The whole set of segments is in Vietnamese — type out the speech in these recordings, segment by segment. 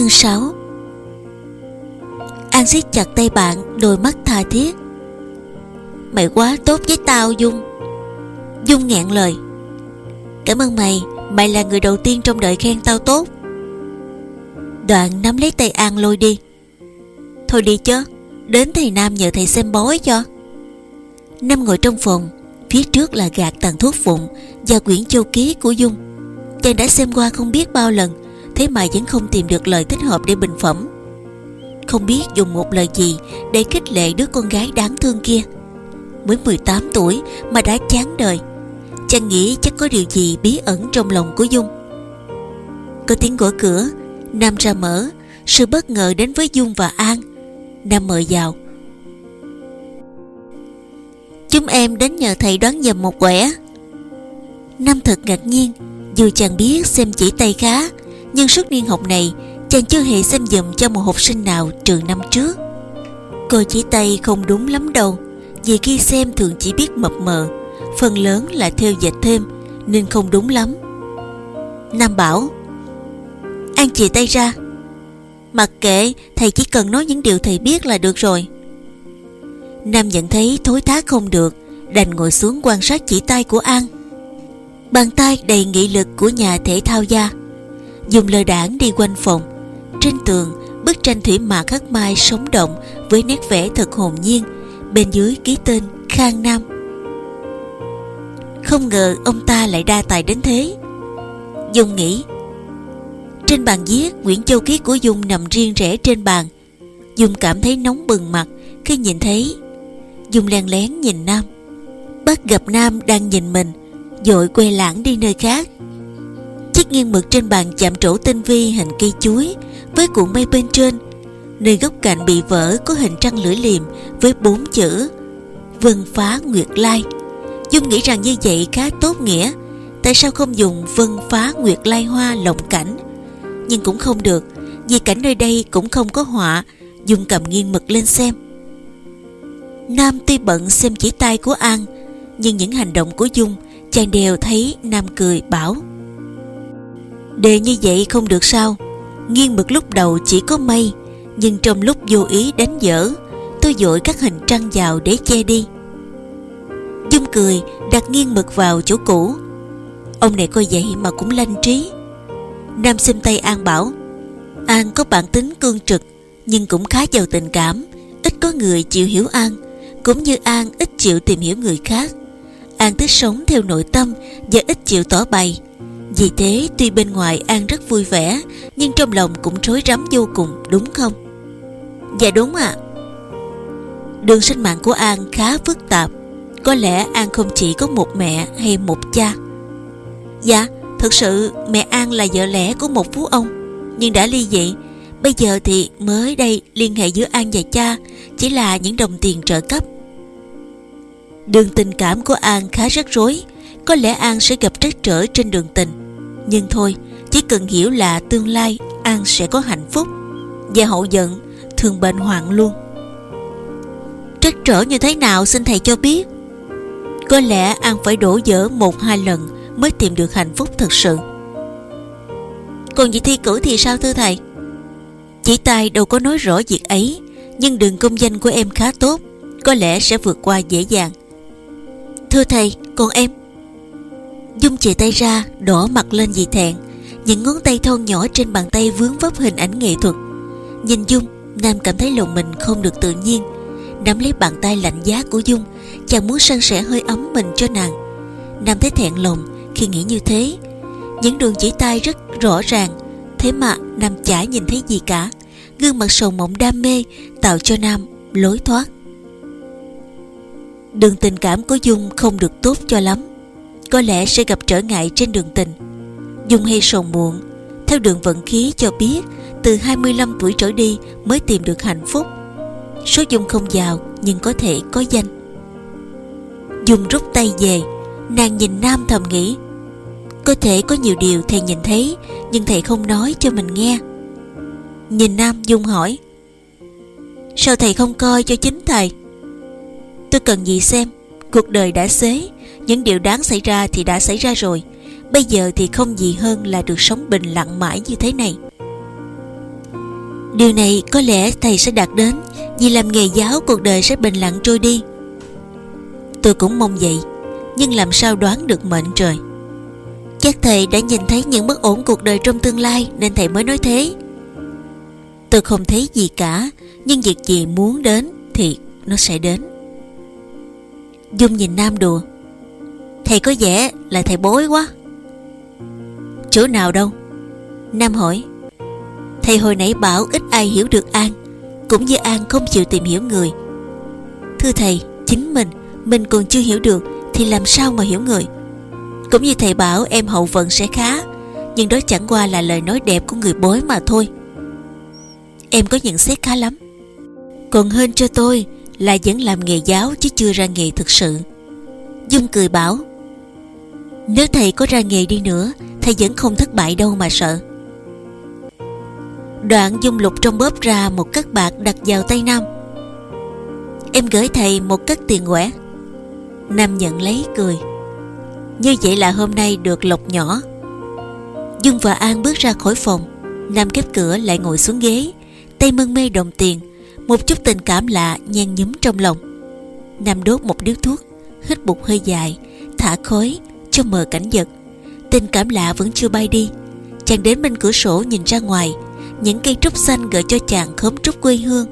Chương 6 An siết chặt tay bạn, Đôi mắt tha thiết. Mày quá tốt với tao, Dung. Dung nghẹn lời. Cảm ơn mày Mày là người đầu tiên trong đời khen tao tốt. Đoạn nắm lấy tay An lôi đi. Thôi đi chứ, Đến thầy Nam nhờ thầy xem bói cho. Nam ngồi trong phòng, Phía trước là gạt tàn thuốc vụn Và quyển châu ký của Dung. Chàng đã xem qua không biết bao lần Thế mà vẫn không tìm được lời thích hợp để bình phẩm. Không biết dùng một lời gì Để khích lệ đứa con gái đáng thương kia. Mới 18 tuổi Mà đã chán đời, Chàng nghĩ chắc có điều gì bí ẩn trong lòng của Dung. Có tiếng gõ cửa, Nam ra mở, Sự bất ngờ đến với Dung và An. Nam mời vào. Chúng em đến nhờ thầy đoán nhầm một quẻ. Nam thật ngạc nhiên, Dù chàng biết xem chỉ tay khá nhưng suốt niên học này, Chàng chưa hề xem dùm cho một học sinh nào trừ năm trước. Cô chỉ tay không đúng lắm đâu, Vì khi xem thường chỉ biết mập mờ, Phần lớn là theo dệt thêm, Nên không đúng lắm. Nam bảo, An chìa tay ra. Mặc kệ, thầy chỉ cần nói những điều thầy biết là được rồi. Nam nhận thấy thối thác không được, Đành ngồi xuống quan sát chỉ tay của An. Bàn tay đầy nghị lực của nhà thể thao gia. Dùng lời đảng đi quanh phòng. Trên tường, Bức tranh thủy mạc khắc mai sống động Với nét vẽ thật hồn nhiên. Bên dưới ký tên Khang Nam. Không ngờ ông ta lại đa tài đến thế. Dung nghĩ, Trên bàn viết Nguyễn Châu Ký của Dung nằm riêng rẽ trên bàn. Dung cảm thấy nóng bừng mặt Khi nhìn thấy. Dung len lén nhìn Nam. Bắt gặp Nam đang nhìn mình, Dội quay lãng đi nơi khác. Chiếc nghiêng mực trên bàn chạm trổ tinh vi hình cây chuối, Với cuộn mây bên trên. Nơi góc cạnh bị vỡ có hình trăng lưỡi liềm Với bốn chữ, Vân phá Nguyệt Lai. Dung nghĩ rằng như vậy khá tốt nghĩa. Tại sao không dùng Vân phá Nguyệt Lai Hoa lộng cảnh? Nhưng cũng không được, Vì cảnh nơi đây cũng không có họa. Dung cầm nghiêng mực lên xem. Nam tuy bận xem chỉ tay của An, Nhưng những hành động của Dung Chàng đều thấy Nam cười bảo. Đề như vậy không được sao. Nghiêng mực lúc đầu chỉ có mây Nhưng trong lúc vô ý đánh dở, Tôi dội các hình trăng vào để che đi. Dung cười, đặt nghiêng mực vào chỗ cũ. Ông này coi vậy mà cũng lanh trí. Nam xem tay An bảo, An có bản tính cương trực, Nhưng cũng khá giàu tình cảm. Ít có người chịu hiểu An, Cũng như An ít chịu tìm hiểu người khác. An thích sống theo nội tâm Và ít chịu tỏ bày. Vì thế, tuy bên ngoài An rất vui vẻ, Nhưng trong lòng cũng rối rắm vô cùng, Đúng không? Dạ đúng ạ. Đường sinh mạng của An khá phức tạp. Có lẽ An không chỉ có một mẹ hay một cha. Dạ Thực sự mẹ An là vợ lẽ của một phú ông. Nhưng đã ly dị, Bây giờ thì mới đây liên hệ giữa An và cha Chỉ là những đồng tiền trợ cấp. Đường tình cảm của An khá rắc rối. Có lẽ An sẽ gặp trắc trở trên đường tình. Nhưng thôi, Chỉ cần hiểu là tương lai An sẽ có hạnh phúc Và hậu giận, thường bệnh hoạn luôn. Trắc trở như thế nào xin thầy cho biết. Có lẽ An phải đổ dở một hai lần Mới tìm được hạnh phúc thật sự. Còn việc thi cử thì sao thưa thầy? Chỉ tài đâu có nói rõ việc ấy, Nhưng đường công danh của em khá tốt, Có lẽ sẽ vượt qua dễ dàng. Thưa thầy, còn em? Dung chìa tay ra, Đỏ mặt lên vì thẹn. Những ngón tay thon nhỏ trên bàn tay vướng vấp hình ảnh nghệ thuật. Nhìn Dung, Nam cảm thấy lòng mình không được tự nhiên. Nắm lấy bàn tay lạnh giá của Dung, Chàng muốn san sẻ hơi ấm mình cho nàng. Nam thấy thẹn lòng khi nghĩ như thế. Những đường chỉ tay rất rõ ràng, Thế mà Nam chả nhìn thấy gì cả. Gương mặt sầu mộng đam mê Tạo cho Nam lối thoát. Đường tình cảm của Dung không được tốt cho lắm. Có lẽ sẽ gặp trở ngại trên đường tình. Dung hay sầu muộn, Theo đường vận khí cho biết, Từ 25 tuổi trở đi mới tìm được hạnh phúc. Số Dung không giàu, Nhưng có thể có danh. Dung rút tay về, Nàng nhìn Nam thầm nghĩ, Có thể có nhiều điều thầy nhìn thấy, Nhưng thầy không nói cho mình nghe. Nhìn Nam Dung hỏi, Sao thầy không coi cho chính thầy? Tôi cần gì xem, Cuộc đời đã xế những điều đáng xảy ra thì đã xảy ra rồi. Bây giờ thì không gì hơn là được sống bình lặng mãi như thế này. Điều này có lẽ thầy sẽ đạt đến, Vì làm nghề giáo cuộc đời sẽ bình lặng trôi đi. Tôi cũng mong vậy, Nhưng làm sao đoán được mệnh trời? Chắc thầy đã nhìn thấy những bất ổn cuộc đời trong tương lai Nên thầy mới nói thế. Tôi không thấy gì cả, Nhưng việc gì muốn đến Thì nó sẽ đến. Dung nhìn Nam đùa Thầy có vẻ là thầy bối quá. Chỗ nào đâu? Nam hỏi. Thầy hồi nãy bảo ít ai hiểu được An, Cũng như An không chịu tìm hiểu người. Thưa thầy, Chính mình Mình còn chưa hiểu được Thì làm sao mà hiểu người? Cũng như thầy bảo em hậu vận sẽ khá, Nhưng đó chẳng qua là lời nói đẹp của người bối mà thôi. Em có nhận xét khá lắm. Còn hơn cho tôi Là vẫn làm nghề giáo chứ chưa ra nghề thực sự. Dung cười bảo nếu thầy có ra nghề đi nữa, Thầy vẫn không thất bại đâu mà sợ. Đoạn Dung lục trong bóp ra một cắt bạc đặt vào tay Nam. Em gửi thầy một cắt tiền quẻ. Nam nhận lấy, cười. Như vậy là hôm nay được lộc nhỏ. Dung và An bước ra khỏi phòng. Nam khép cửa lại ngồi xuống ghế. Tay mân mê đồng tiền. Một chút tình cảm lạ nhen nhúm trong lòng. Nam đốt một điếu thuốc, Hít một hơi dài, Thả khói cho mờ cảnh vật. Tình cảm lạ vẫn chưa bay đi. Chàng đến bên cửa sổ nhìn ra ngoài. Những cây trúc xanh gợi cho chàng khóm trúc quê hương.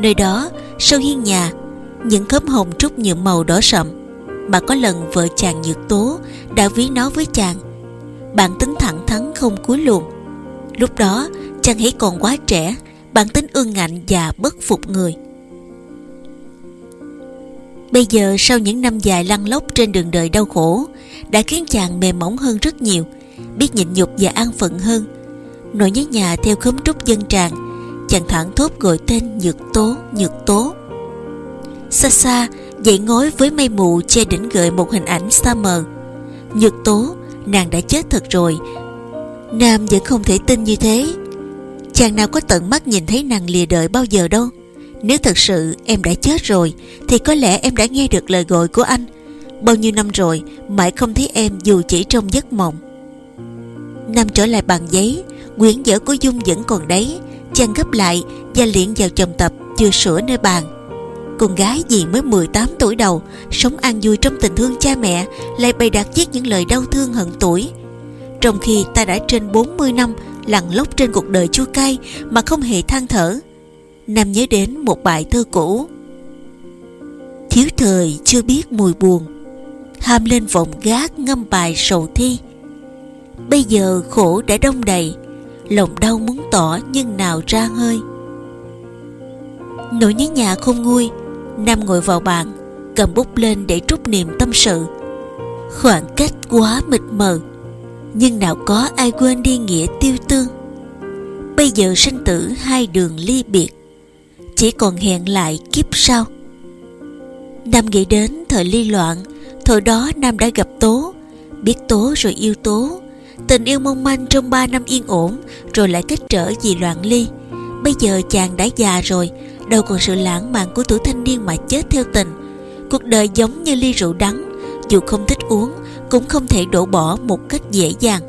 Nơi đó, sau hiên nhà, Những khóm hồng trúc nhuộm màu đỏ sậm. Mà có lần vợ chàng nhược tố Đã ví nó với chàng. Bạn tính thẳng thắn không cúi luồn Lúc đó, chàng hãy còn quá trẻ, bạn tính ương ngạnh và bất phục người. Bây giờ, sau những năm dài lăn lóc trên đường đời đau khổ đã khiến chàng mềm mỏng hơn rất nhiều Biết nhịn nhục và an phận hơn. Nỗi nhớ nhà theo khóm trúc dân tràn Chàng thoảng thốt gọi tên Nhược Tố, Nhược Tố. Xa xa dậy ngói với mây mù che đỉnh gợi một hình ảnh xa mờ. Nhược Tố, nàng đã chết thật rồi. Nam vẫn không thể tin như thế. Chàng nào có tận mắt nhìn thấy nàng lìa đời bao giờ đâu. Nếu thật sự em đã chết rồi Thì có lẽ em đã nghe được lời gọi của anh. Bao nhiêu năm rồi, Mãi không thấy em dù chỉ trong giấc mộng. Năm trở lại bàn giấy Quyển vở của Dung vẫn còn đấy, Chàng gấp lại và liền vào chồng tập Chưa sửa nơi bàn. Con gái gì mới 18 tuổi đầu, Sống an vui trong tình thương cha mẹ, Lại bày đặt viết những lời đau thương hận tuổi. Trong khi ta đã trên 40 năm Lặn lóc trên cuộc đời chua cay Mà không hề than thở, Nam nhớ đến một bài thơ cũ. Thiếu thời chưa biết mùi buồn Ham lên vọng gác ngâm bài sầu thi. Bây giờ khổ đã đông đầy, Lòng đau muốn tỏ nhưng nào ra hơi. Nỗi nhớ nhà không nguôi, Nam ngồi vào bàn, Cầm bút lên để trút niềm tâm sự. Khoảng cách quá mịt mờ, Nhưng nào có ai quên đi nghĩa tiêu tương. Bây giờ sinh tử hai đường ly biệt, Chỉ còn hẹn lại kiếp sau. Nam nghĩ đến thời ly loạn Thời đó Nam đã gặp Tố, Biết Tố rồi yêu Tố. Tình yêu mong manh trong 3 năm yên ổn, Rồi lại kết trở vì loạn ly. Bây giờ chàng đã già rồi, Đâu còn sự lãng mạn của tuổi thanh niên mà chết theo tình. Cuộc đời giống như ly rượu đắng, Dù không thích uống, Cũng không thể đổ bỏ một cách dễ dàng.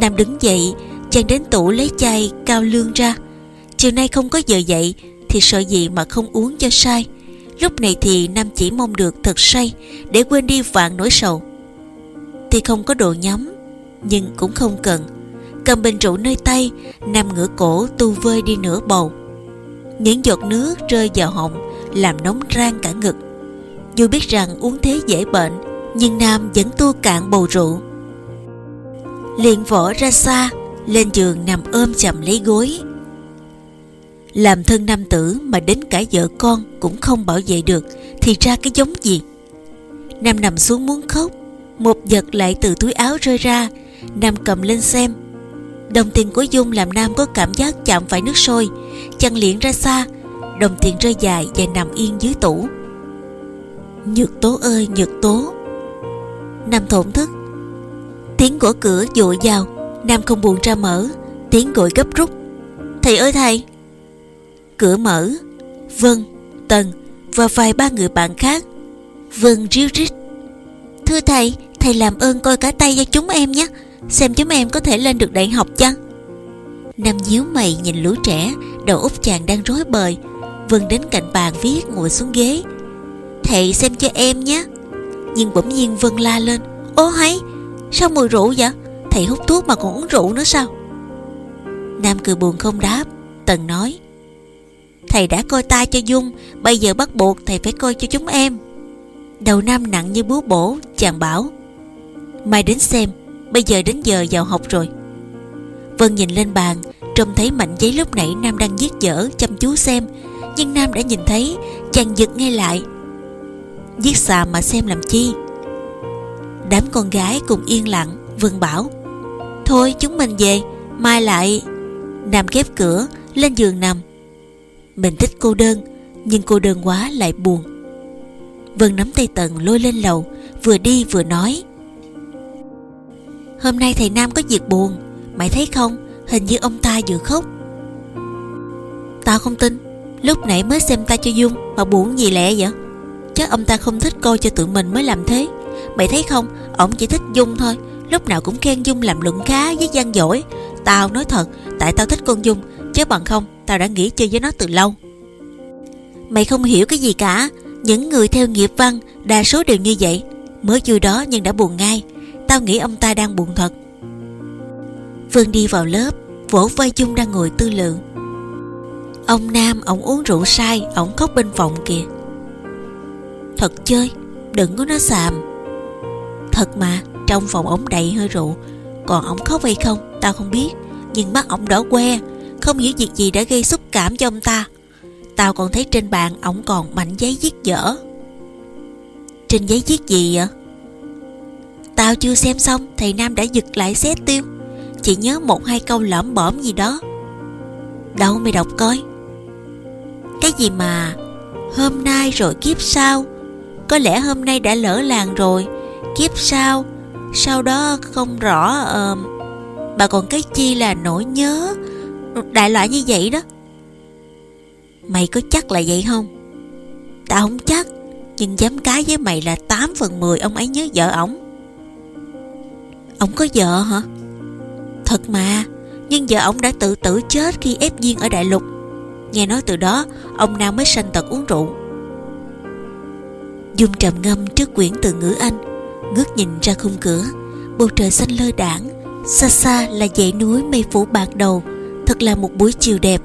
Nam đứng dậy, Chàng đến tủ lấy chai cao lương ra. Chiều nay không có giờ dậy, Thì sợ gì mà không uống cho sai. Lúc này thì Nam chỉ mong được thật say Để quên đi vạn nỗi sầu. Thì không có đồ nhắm nhưng cũng không cần. Cầm bình rượu nơi tay nam ngửa cổ tu vơi đi nửa bầu. Những giọt nước rơi vào họng, làm nóng rang cả ngực. Dù biết rằng uống thế dễ bệnh, nhưng nam vẫn tu cạn bầu rượu. Liền vỏ ra xa, lên giường nằm ôm chầm lấy gối làm thân nam tử mà đến cả vợ con cũng không bảo vệ được, thì ra cái giống gì? Nam nằm xuống muốn khóc, một vật lại từ túi áo rơi ra. Nam cầm lên xem. Đồng tiền của Dung làm Nam có cảm giác chạm phải nước sôi, Chăn liễn ra xa. Đồng tiền rơi dài và nằm yên dưới tủ. Nhược tố ơi, nhược tố! Nam thổn thức. Tiếng gõ cửa dội vào, Nam không buồn ra mở, Tiếng gọi gấp rút. Thầy ơi thầy! Cửa mở. Vân, Tần và vài ba người bạn khác. Vân ríu rít. Thưa thầy, thầy làm ơn coi cả tay cho chúng em nhé. Xem chúng em có thể lên được đại học chăng? Nam nhíu mày nhìn lũ trẻ Đầu óc chàng đang rối bời. Vân đến cạnh bàn viết ngồi xuống ghế. Thầy xem cho em nhé. Nhưng bỗng nhiên Vân la lên. Ô hay Sao mùi rượu vậy? Thầy hút thuốc mà còn uống rượu nữa sao? Nam cười buồn không đáp. Tần nói. Thầy đã coi tai cho Dung, Bây giờ bắt buộc thầy phải coi cho chúng em. Đầu Nam nặng như búa bổ, Chàng bảo, Mai đến xem, Bây giờ đến giờ vào học rồi. Vân nhìn lên bàn, Trông thấy mảnh giấy lúc nãy Nam đang viết dở Chăm chú xem, Nhưng Nam đã nhìn thấy, Chàng giật ngay lại. Viết xà mà xem làm chi? Đám con gái cùng yên lặng, Vân bảo, Thôi chúng mình về, Mai lại. Nam khép cửa, lên giường nằm. Mình thích cô đơn, Nhưng cô đơn quá lại buồn. Vân nắm tay Tần lôi lên lầu, Vừa đi vừa nói. Hôm nay thầy Nam có việc buồn, Mày thấy không? Hình như ông ta vừa khóc. Tao không tin, Lúc nãy mới xem ta cho Dung Mà buồn gì lẹ vậy? Chắc ông ta không thích coi cho tụi mình mới làm thế. Mày thấy không Ông chỉ thích Dung thôi, Lúc nào cũng khen Dung làm luận khá với gian giỏi Tao nói thật, Tại tao thích con Dung, Chứ bằng không Tao đã nghỉ chơi với nó từ lâu. Mày không hiểu cái gì cả. Những người theo nghiệp văn, Đa số đều như vậy. Mới vui đó nhưng đã buồn ngay. Tao nghĩ ông ta đang buồn thật. Phương đi vào lớp, Vỗ vai Dung đang ngồi tư lượng Ông Nam ổng uống rượu say Ổng khóc bên phòng kìa. Thật chơi, Đừng có nó xàm. Thật mà, Trong phòng ổng đầy hơi rượu. Còn ổng khóc hay không, Tao không biết. Nhưng mắt ổng đỏ que không hiểu việc gì đã gây xúc cảm cho ông ta. Tao còn thấy trên bàn ổng còn mảnh giấy viết dở. Trên giấy viết gì vậy? Tao chưa xem xong Thầy Nam đã giật lại xét tiêu. Chỉ nhớ một hai câu lõm bõm gì đó. Đâu mày đọc coi. Cái gì mà Hôm nay rồi kiếp sau. Có lẽ hôm nay đã lỡ làng rồi. Kiếp sau Sau đó không rõ ờ, uh, Bà còn cái chi là nỗi nhớ. Đại loại như vậy đó. Mày có chắc là vậy không? Tao không chắc, Nhưng dám cá với mày là 8 phần 10 Ông ấy nhớ vợ ổng. Ông có vợ hả? Thật mà, Nhưng vợ ông đã tự tử chết khi ép duyên ở đại lục. Nghe nói từ đó, Ông Nam mới sanh tật uống rượu. Dung trầm ngâm trước quyển từ ngữ Anh, Ngước nhìn ra khung cửa. Bầu trời xanh lơ đảng, Xa xa là dãy núi mây phủ bạc đầu. Thật là một buổi chiều đẹp.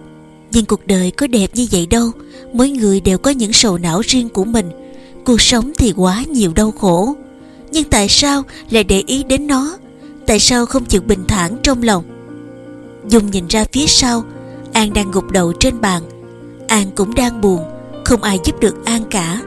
Nhưng cuộc đời có đẹp như vậy đâu. Mỗi người đều có những sầu não riêng của mình. Cuộc sống thì quá nhiều đau khổ. Nhưng tại sao lại để ý đến nó? Tại sao không chịu bình thản trong lòng? Dung nhìn ra phía sau, An đang gục đầu trên bàn. An cũng đang buồn, Không ai giúp được An cả.